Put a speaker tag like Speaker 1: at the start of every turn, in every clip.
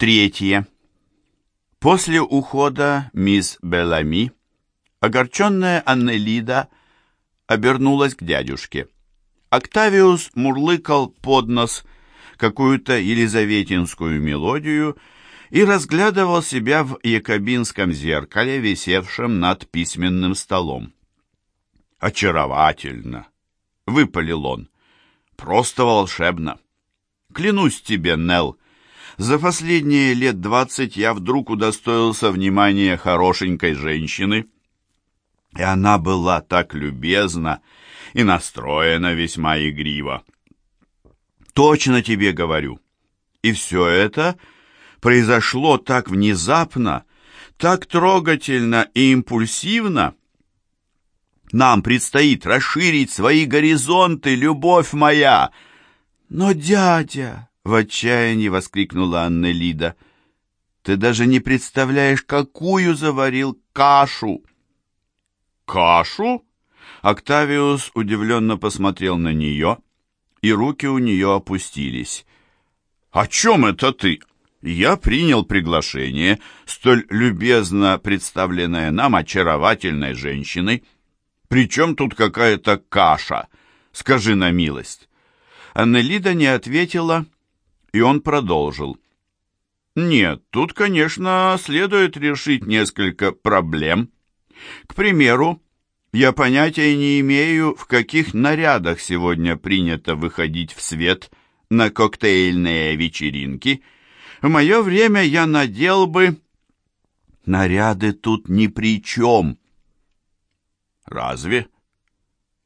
Speaker 1: Третье. После ухода мисс Белами, огорченная Аннелида обернулась к дядюшке. Октавиус мурлыкал под нос какую-то елизаветинскую мелодию и разглядывал себя в якобинском зеркале, висевшем над письменным столом. «Очаровательно!» — выпалил он. «Просто волшебно! Клянусь тебе, Нелл, за последние лет двадцать я вдруг удостоился внимания хорошенькой женщины, и она была так любезна и настроена весьма игриво. Точно тебе говорю. И все это произошло так внезапно, так трогательно и импульсивно. Нам предстоит расширить свои горизонты, любовь моя. Но, дядя, в отчаянии воскликнула Аннелида. «Ты даже не представляешь, какую заварил кашу!» «Кашу?» Октавиус удивленно посмотрел на нее, и руки у нее опустились. «О чем это ты?» «Я принял приглашение, столь любезно представленное нам очаровательной женщиной. Причем тут какая-то каша? Скажи на милость». Аннелида не ответила, — и он продолжил. Нет, тут, конечно, следует решить несколько проблем. К примеру, я понятия не имею, в каких нарядах сегодня принято выходить в свет на коктейльные вечеринки. В мое время я надел бы... Наряды тут ни при чем. Разве?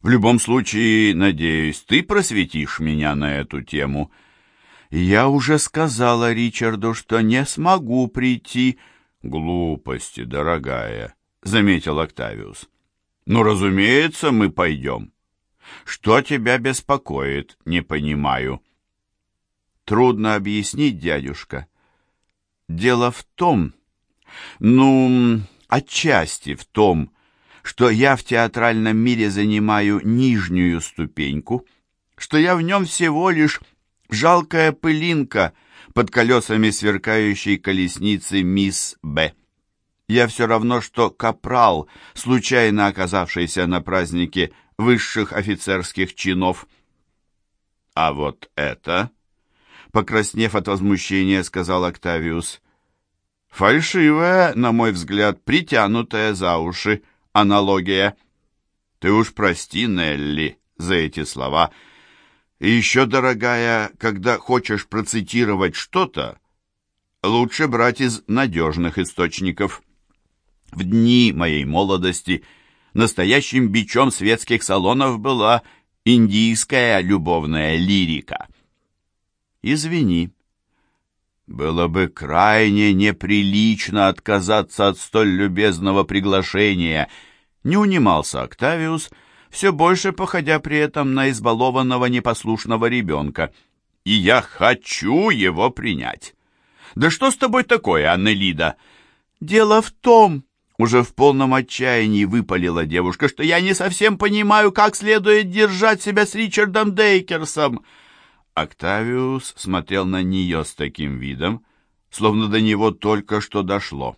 Speaker 1: В любом случае, надеюсь, ты просветишь меня на эту тему — «Я уже сказала Ричарду, что не смогу прийти». «Глупости, дорогая», — заметил Октавиус. «Ну, разумеется, мы пойдем. Что тебя беспокоит, не понимаю». «Трудно объяснить, дядюшка. Дело в том, ну, отчасти в том, что я в театральном мире занимаю нижнюю ступеньку, что я в нем всего лишь жалкая пылинка под колесами сверкающей колесницы мисс Б. Я все равно, что капрал, случайно оказавшийся на празднике высших офицерских чинов. А вот это, покраснев от возмущения, сказал Октавиус, фальшивая, на мой взгляд, притянутая за уши аналогия. Ты уж прости, Нелли, за эти слова — и еще, дорогая, когда хочешь процитировать что-то, лучше брать из надежных источников. В дни моей молодости настоящим бичом светских салонов была индийская любовная лирика. Извини. Было бы крайне неприлично отказаться от столь любезного приглашения, не унимался Октавиус, — все больше походя при этом на избалованного непослушного ребенка. И я хочу его принять. Да что с тобой такое, Аннелида? Дело в том, уже в полном отчаянии выпалила девушка, что я не совсем понимаю, как следует держать себя с Ричардом Дейкерсом. Октавиус смотрел на нее с таким видом, словно до него только что дошло.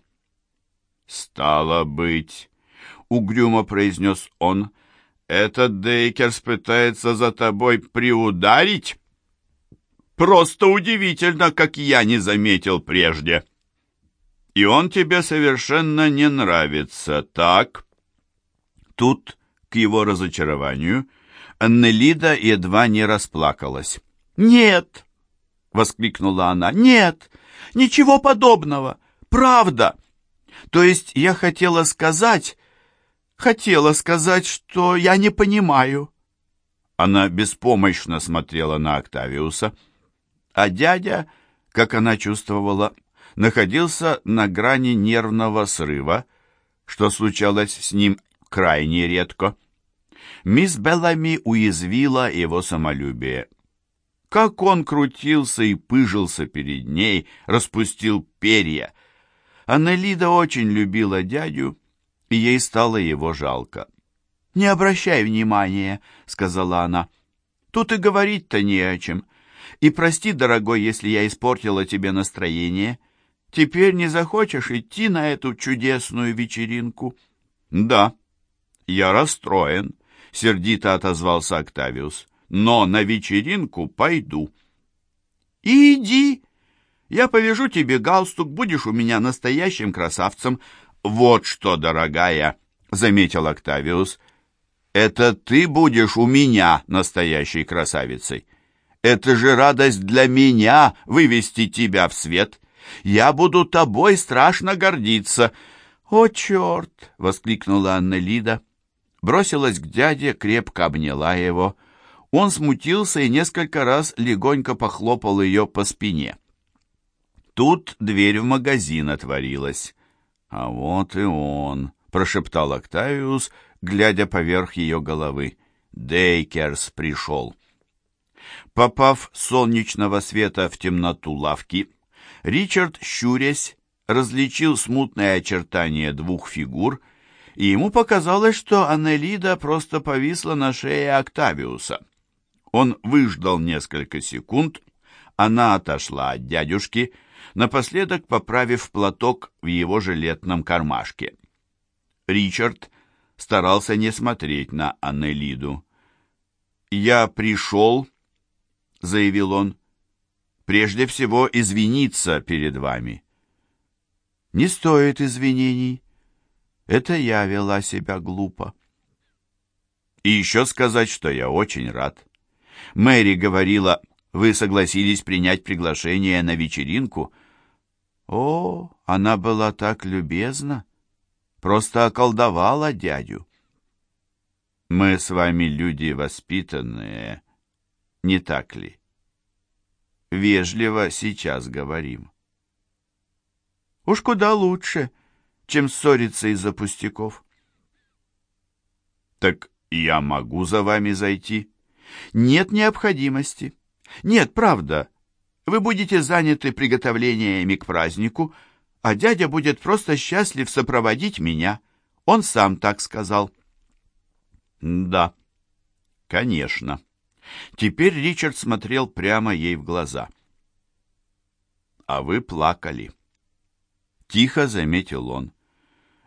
Speaker 1: «Стало быть», — угрюмо произнес он, — этот Дейкерс пытается за тобой приударить? Просто удивительно, как я не заметил прежде. И он тебе совершенно не нравится, так? Тут, к его разочарованию, Аннелида едва не расплакалась. «Нет!» — воскликнула она. «Нет! Ничего подобного! Правда! То есть я хотела сказать, хотела сказать, что я не понимаю». Она беспомощно смотрела на Октавиуса, а дядя, как она чувствовала, находился на грани нервного срыва, что случалось с ним крайне редко. Мисс Беллами уязвила его самолюбие. Как он крутился и пыжился перед ней, распустил перья. Аннелида очень любила дядю, и ей стало его жалко. «Не обращай внимания», — сказала она. «Тут и говорить-то не о чем. И прости, дорогой, если я испортила тебе настроение. теперь не захочешь идти на эту чудесную вечеринку?» «Да, я расстроен», — сердито отозвался Октавиус. «Но на вечеринку пойду». «Иди! Я повяжу тебе галстук, будешь у меня настоящим красавцем». «Вот что, дорогая!» — заметил Октавиус. «Это ты будешь у меня настоящей красавицей. Это же радость для меня вывести тебя в свет. Я буду тобой страшно гордиться». «О, черт!» — воскликнула Анна Лида. Бросилась к дяде, крепко обняла его. Он смутился и несколько раз легонько похлопал ее по спине. Тут дверь в магазин отворилась. «А вот и он», — прошептал Октавиус, глядя поверх ее головы. Дейкерс пришел. Попав солнечного света в темноту лавки, Ричард, щурясь, различил смутные очертания двух фигур, и ему показалось, что Аннелида просто повисла на шее Октавиуса. Он выждал несколько секунд, она отошла от дядюшки, напоследок поправив платок в его жилетном кармашке. Ричард старался не смотреть на Аннелиду. «Я пришел», — заявил он, — «прежде всего извиниться перед вами». «Не стоит извинений. Это я вела себя глупо». «И еще сказать, что я очень рад. Мэри говорила, вы согласились принять приглашение на вечеринку». «О, она была так любезна, просто околдовала дядю». «Мы с вами люди воспитанные, не так ли?» «Вежливо сейчас говорим». «Уж куда лучше, чем ссориться из-за пустяков». «Так я могу за вами зайти?» «Нет необходимости. Нет, правда. Вы будете заняты приготовлениями к празднику, а дядя будет просто счастлив сопроводить меня. Он сам так сказал». «Да, конечно». Теперь Ричард смотрел прямо ей в глаза. «А вы плакали», — тихо заметил он.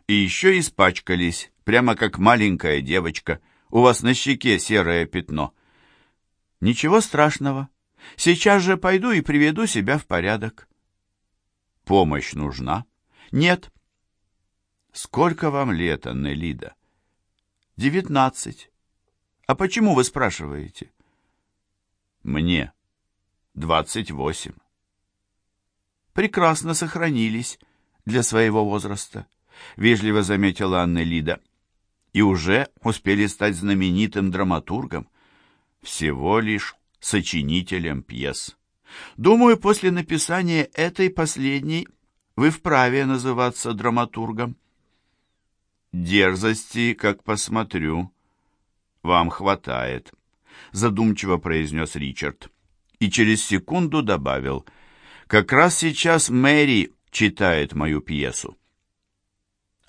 Speaker 1: «И еще испачкались, прямо как маленькая девочка. У вас на щеке серое пятно». «Ничего страшного. Сейчас же пойду и приведу себя в порядок». «Помощь нужна?» «Нет». «Сколько вам лет, Аннелида?» «Девятнадцать». «А почему вы спрашиваете?» «Мне двадцать восемь». «Прекрасно сохранились для своего возраста», — вежливо заметила Анна Лида. «И уже успели стать знаменитым драматургом, всего лишь сочинителем пьес. Думаю, после написания этой последней вы вправе называться драматургом». «Дерзости, как посмотрю, вам хватает», — задумчиво произнес Ричард. И через секунду добавил, «Как раз сейчас Мэри читает мою пьесу».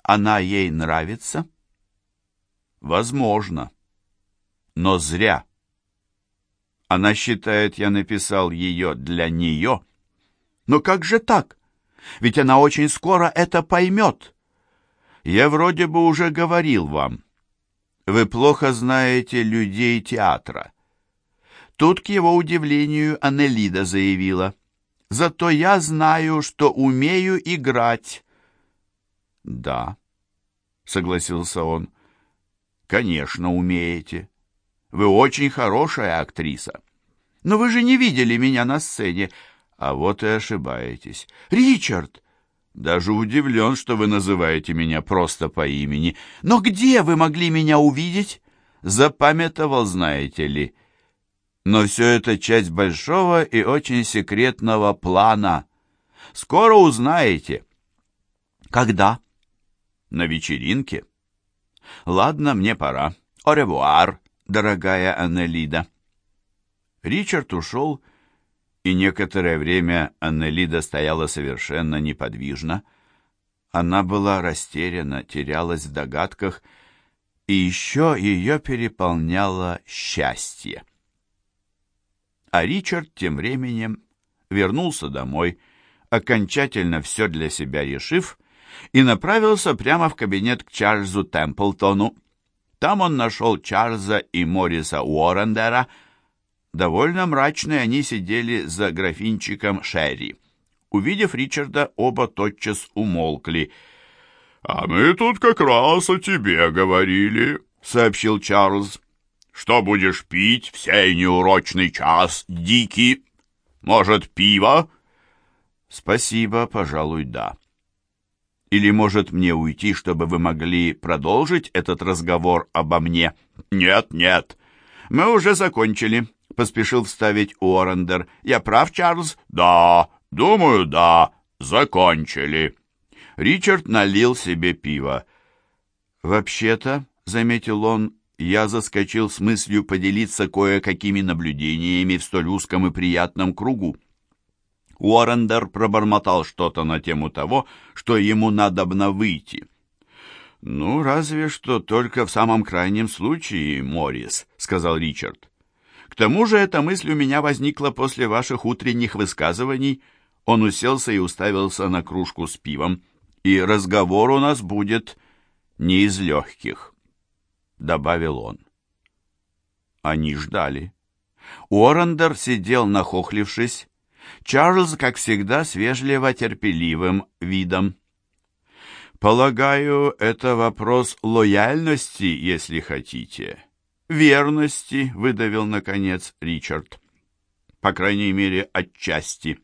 Speaker 1: «Она ей нравится?» «Возможно, но зря». Она считает, я написал ее для нее. Но как же так? Ведь она очень скоро это поймет. Я вроде бы уже говорил вам. Вы плохо знаете людей театра. Тут, к его удивлению, Аннелида заявила. Зато я знаю, что умею играть. Да, согласился он. Конечно, умеете. Вы очень хорошая актриса. Но вы же не видели меня на сцене. А вот и ошибаетесь. Ричард! Даже удивлен, что вы называете меня просто по имени. Но где вы могли меня увидеть? Запамятовал, знаете ли. Но все это часть большого и очень секретного плана. Скоро узнаете. Когда? На вечеринке. Ладно, мне пора. Оревуар, дорогая Аннелида. Ричард ушел, и некоторое время Аннелида стояла совершенно неподвижно. Она была растеряна, терялась в догадках, и еще ее переполняло счастье. А Ричард тем временем вернулся домой, окончательно все для себя решив, и направился прямо в кабинет к Чарльзу Темплтону. Там он нашел Чарльза и Морриса Уоррендера. Довольно мрачные они сидели за графинчиком Шерри. Увидев Ричарда, оба тотчас умолкли.
Speaker 2: «А мы тут как раз о тебе говорили», — сообщил Чарльз. «Что будешь пить в сей неурочный час, Дикий? Может, пиво?»
Speaker 1: «Спасибо, пожалуй, да». Или, может, мне уйти, чтобы вы могли продолжить этот разговор обо мне?
Speaker 2: Нет, нет.
Speaker 1: Мы уже закончили, поспешил вставить Уоррендер. Я прав, Чарльз?
Speaker 2: Да, думаю, да. Закончили.
Speaker 1: Ричард налил себе пиво. Вообще-то, заметил он, я заскочил с мыслью поделиться кое-какими наблюдениями в столь узком и приятном кругу. Уоррендер пробормотал что-то на тему того, что ему надобно выйти. «Ну, разве что только в самом крайнем случае, Моррис», — сказал Ричард. «К тому же эта мысль у меня возникла после ваших утренних высказываний». Он уселся и уставился на кружку с пивом. «И разговор у нас будет не из легких», — добавил он. Они ждали. Уоррендер сидел, нахохлившись, Чарльз, как всегда, с вежливо-терпеливым видом. «Полагаю, это вопрос лояльности, если хотите». «Верности», — выдавил, наконец, Ричард. «По крайней мере, отчасти».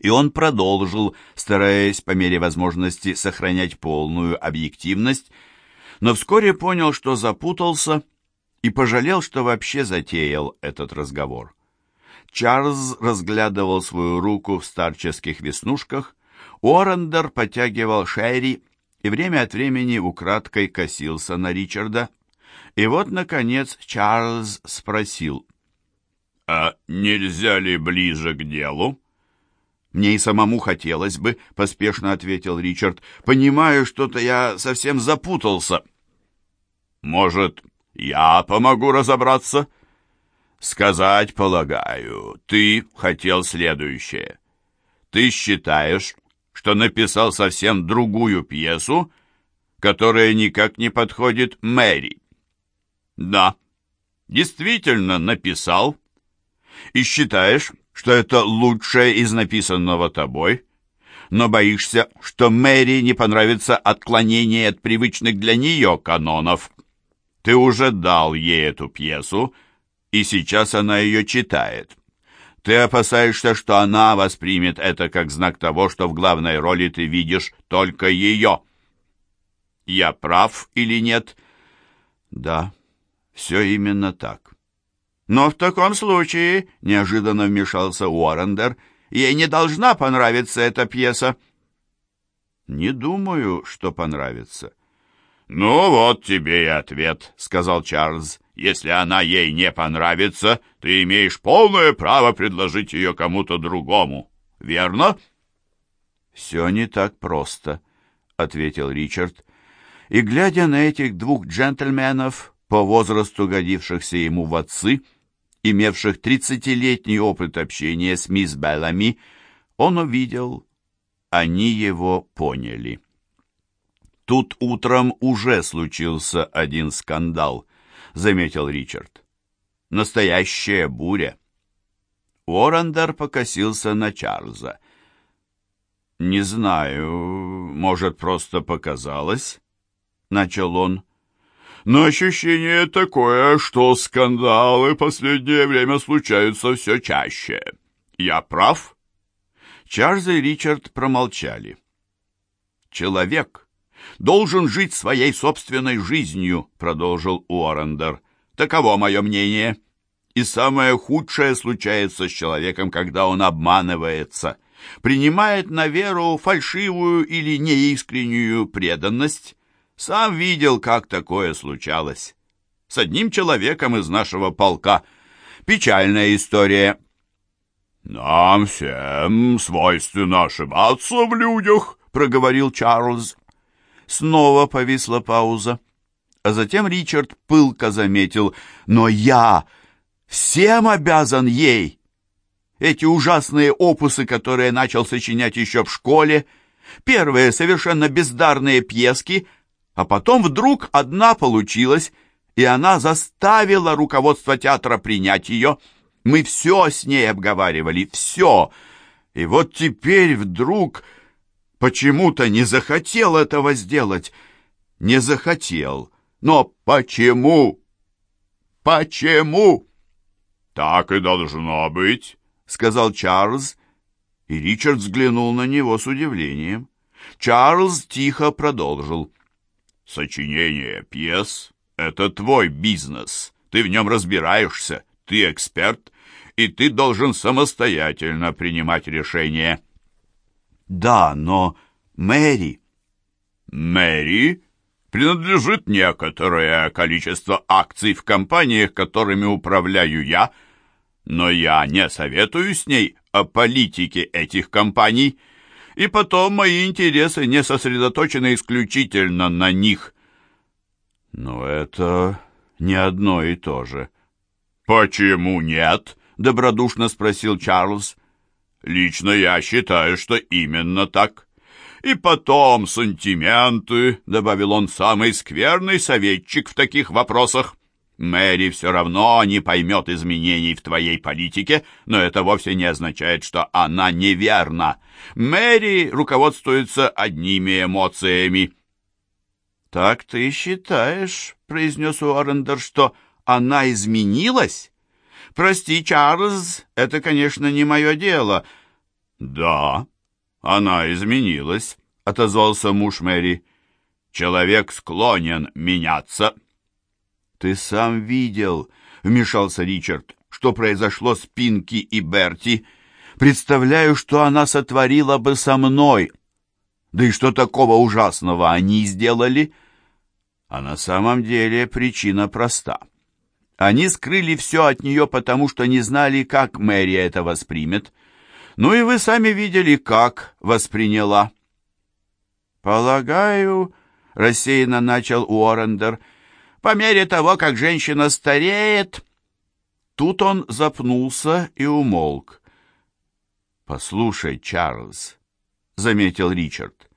Speaker 1: И он продолжил, стараясь по мере возможности сохранять полную объективность, но вскоре понял, что запутался и пожалел, что вообще затеял этот разговор. Чарльз разглядывал свою руку в старческих веснушках, Уоррендер потягивал Шерри и время от времени украдкой косился на Ричарда. И вот, наконец, Чарльз спросил.
Speaker 2: «А нельзя ли ближе к делу?»
Speaker 1: «Мне и самому хотелось бы», — поспешно ответил Ричард. «Понимаю, что-то я совсем запутался».
Speaker 2: «Может, я помогу разобраться?» Сказать, полагаю, ты хотел следующее. Ты считаешь, что написал совсем другую пьесу, которая никак не подходит Мэри? Да, действительно написал. И считаешь, что это лучшее из написанного тобой, но боишься, что Мэри не понравится отклонение от привычных для нее канонов. Ты уже дал ей эту пьесу, и сейчас она ее читает. Ты опасаешься, что она воспримет это как знак того, что в главной роли ты видишь только ее. Я прав или нет? Да, все именно так. Но в таком случае, неожиданно вмешался Уоррендер, ей не должна понравиться эта пьеса. Не думаю, что понравится. «Ну вот тебе и ответ», — сказал Чарльз. Если она ей не понравится, ты имеешь полное право предложить ее кому-то другому. Верно?»
Speaker 1: «Все не так просто», — ответил Ричард. И, глядя на этих двух джентльменов, по возрасту годившихся ему в отцы, имевших тридцатилетний опыт общения с мисс Беллами, он увидел, они его поняли. Тут утром уже случился один скандал —— заметил Ричард. «Настоящая буря». Уоррендер покосился на Чарльза. «Не знаю, может, просто показалось?» — начал он. «Но ощущение такое, что скандалы последнее время случаются все чаще. Я прав?» Чарльз и Ричард промолчали. «Человек должен жить своей собственной жизнью», — продолжил Уоррендер. «Таково мое мнение. И самое худшее случается с человеком, когда он обманывается, принимает на веру фальшивую или неискреннюю преданность. Сам видел, как такое случалось. С одним человеком из нашего полка. Печальная история».
Speaker 2: «Нам всем свойственно ошибаться в людях», — проговорил Чарльз.
Speaker 1: Снова повисла пауза. А затем Ричард пылко заметил, «Но я всем обязан ей!» эти ужасные опусы, которые начал сочинять еще в школе, первые совершенно бездарные пьески, а потом вдруг одна получилась, и она заставила руководство театра принять ее. Мы все с ней обговаривали, все. И вот теперь вдруг почему-то не захотел этого сделать. Не захотел. Но почему? Почему?
Speaker 2: Так и должно быть, сказал Чарльз, и Ричард взглянул на него с удивлением. Чарльз тихо продолжил. «Сочинение пьес — это твой бизнес. Ты в нем разбираешься, ты эксперт, и ты должен самостоятельно принимать решения».
Speaker 1: «Да, но Мэри...»
Speaker 2: «Мэри принадлежит некоторое количество акций в компаниях, которыми управляю я, но я не советую с ней о политике этих компаний, и потом мои интересы не сосредоточены исключительно на них.
Speaker 1: Но это не одно и то же.
Speaker 2: «Почему нет?» — добродушно спросил Чарльз. «Лично я считаю, что именно так». И потом сантименты, — добавил он, — самый скверный советчик в таких вопросах. Мэри все равно не поймет изменений в твоей политике, но это вовсе не означает, что она неверна. Мэри руководствуется одними эмоциями.
Speaker 1: «Так ты считаешь, — произнес Уоррендер, — что она изменилась? Прости, Чарльз, это, конечно, не мое дело».
Speaker 2: «Да, «Она изменилась», — отозвался муж Мэри. «Человек склонен меняться».
Speaker 1: «Ты сам видел», — вмешался Ричард, — «что произошло с Пинки и Берти. Представляю, что она сотворила бы со мной. Да и что такого ужасного они сделали?» А на самом деле причина проста. Они скрыли все от нее, потому что не знали, как Мэри это воспримет. Ну и вы сами видели, как восприняла. Полагаю, рассеянно начал Уоррендер, по мере того, как женщина стареет. Тут он запнулся и умолк. «Послушай, Чарльз», — заметил Ричард,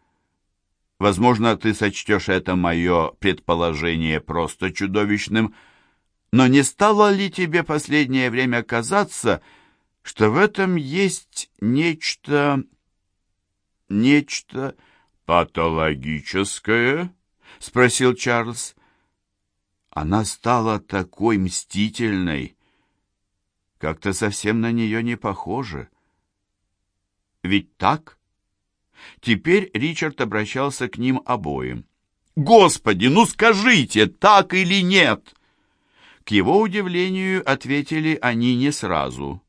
Speaker 1: — «возможно, ты сочтешь это мое предположение просто чудовищным, но не стало ли тебе последнее время казаться, что в этом есть нечто... нечто...
Speaker 2: «Патологическое?» — спросил Чарльз.
Speaker 1: Она стала такой мстительной. Как-то совсем на нее не похоже. Ведь так? Теперь Ричард обращался к ним обоим. «Господи, ну скажите, так или нет?» К его удивлению ответили они не сразу.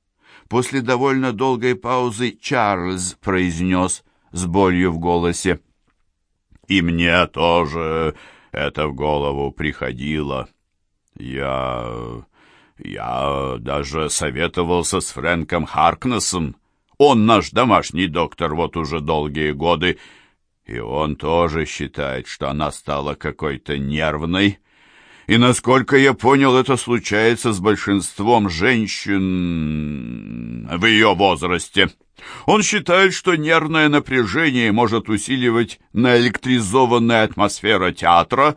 Speaker 1: После довольно долгой паузы Чарльз произнес с болью в голосе.
Speaker 2: «И мне тоже это в голову приходило. Я... я даже советовался с Фрэнком Харкнесом. Он наш домашний доктор вот уже долгие годы, и он тоже считает, что она стала какой-то нервной» И, насколько я понял, это случается с большинством женщин в ее возрасте. Он считает, что нервное напряжение может усиливать наэлектризованная атмосфера театра,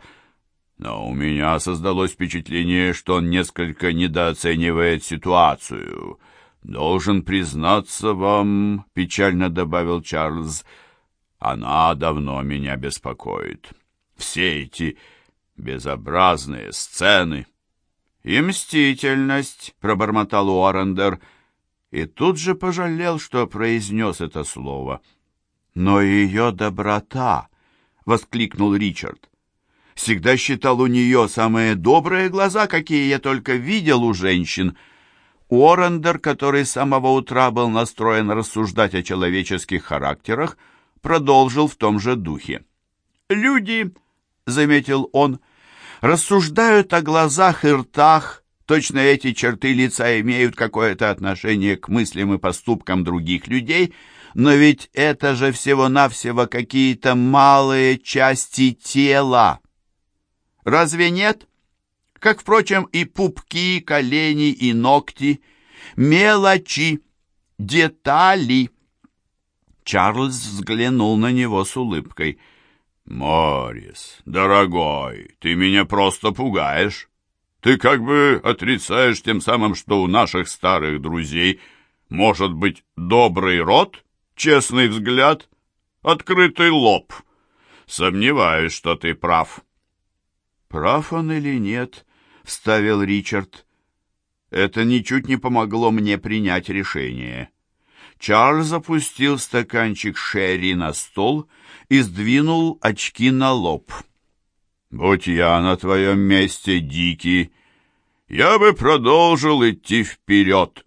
Speaker 2: но у меня создалось впечатление, что он несколько недооценивает ситуацию. «Должен признаться вам», — печально добавил Чарльз, — «она давно меня беспокоит. Все эти безобразные сцены. «И мстительность», — пробормотал Уоррендер, и тут же пожалел, что произнес это слово. «Но ее доброта!» — воскликнул Ричард. «Всегда считал у нее самые добрые глаза, какие я только видел у женщин». Уоррендер, который с самого утра был настроен рассуждать о человеческих характерах, продолжил в том же духе. «Люди», — заметил он, рассуждают о глазах и ртах, точно эти черты лица имеют какое-то отношение к мыслям и поступкам других людей, но ведь это же всего-навсего какие-то малые части тела. Разве нет? Как, впрочем, и пупки, колени и ногти, мелочи.
Speaker 1: детали. Чарльз взглянул на него с улыбкой.
Speaker 2: «Моррис, дорогой, ты меня просто пугаешь. Ты как бы отрицаешь тем самым, что у наших старых друзей может быть добрый рот, честный взгляд, открытый лоб. Сомневаюсь, что ты прав».
Speaker 1: «Прав он или нет?» — вставил Ричард. «Это ничуть не помогло мне принять решение». Чарльз опустил стаканчик шерри на стол и сдвинул очки на лоб.
Speaker 2: «Будь я на твоем месте, Дикий, я бы продолжил идти вперед».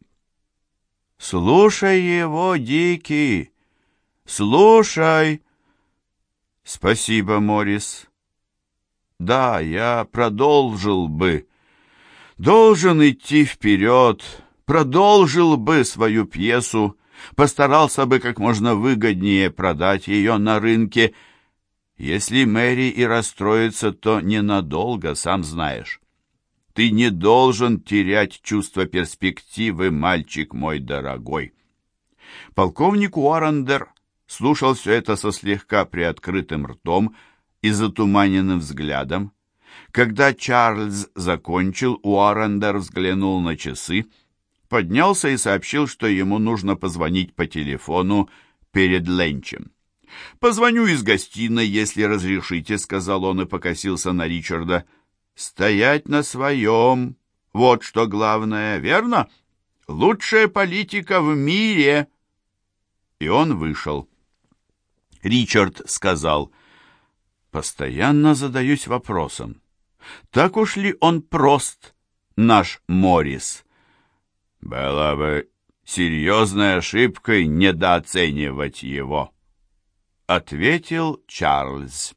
Speaker 1: «Слушай его, Дикий, слушай!» «Спасибо, Моррис. Да, я продолжил бы. Должен идти вперед, продолжил бы свою пьесу, постарался бы как можно выгоднее продать ее на рынке. Если Мэри и расстроится, то ненадолго, сам знаешь. Ты не должен терять чувство перспективы, мальчик мой дорогой. Полковник Уоррендер слушал все это со слегка приоткрытым ртом и затуманенным взглядом. Когда Чарльз закончил, Уоррендер взглянул на часы, поднялся и сообщил, что ему нужно позвонить по телефону перед ленчем. «Позвоню из гостиной, если разрешите», — сказал он и покосился на Ричарда. «Стоять на своем. Вот что главное, верно? Лучшая политика в мире». И он вышел. Ричард сказал, «Постоянно задаюсь вопросом, так уж ли он прост, наш Моррис?»
Speaker 2: Было бы серьезной ошибкой недооценивать его, — ответил Чарльз.